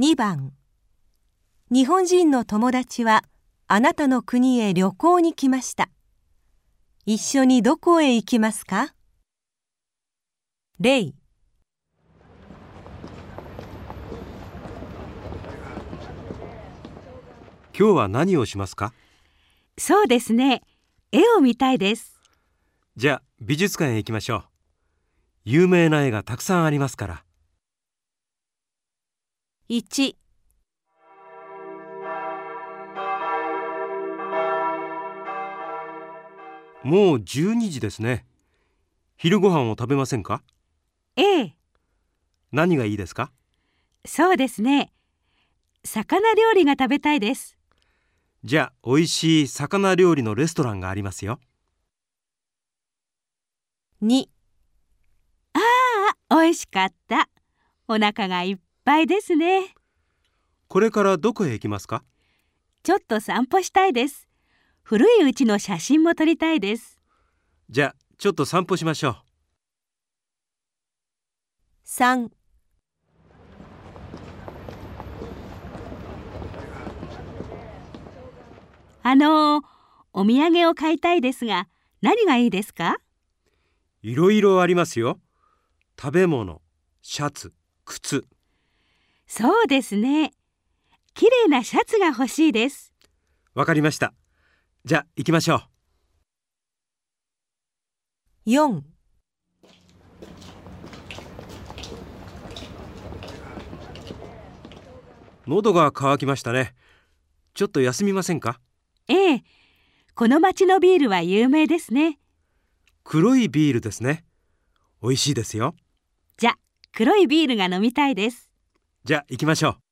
2番日本人の友達はあなたの国へ旅行に来ました。一緒にどこへ行きますか？例今日は何をしますか？そうですね。絵を見たいです。じゃあ美術館へ行きましょう有名な絵がたくさんありますから1もう12時ですね。昼ご飯を食べませんか？ええ、何がいいですか？そうですね。魚料理が食べたいです。じゃあ美味しい魚料理のレストランがありますよ。2あ、美味しかった。お腹がいっぱいですね。これからどこへ行きますか？ちょっと散歩したいです。古いうちの写真も撮りたいです。じゃあちょっと散歩しましょう3あのー、お土産を買いたいですが、何がいいですか？いろいろありますよ食べ物シャツ靴そうですね。綺麗なシャツが欲しいです。わかりましたじゃあ行きましょう4喉が渇きましたねちょっと休みませんか？ええ、この町のビールは有名ですね。黒いビールですね美味しいですよじゃ、黒いビールが飲みたいです。じゃあ行きましょう。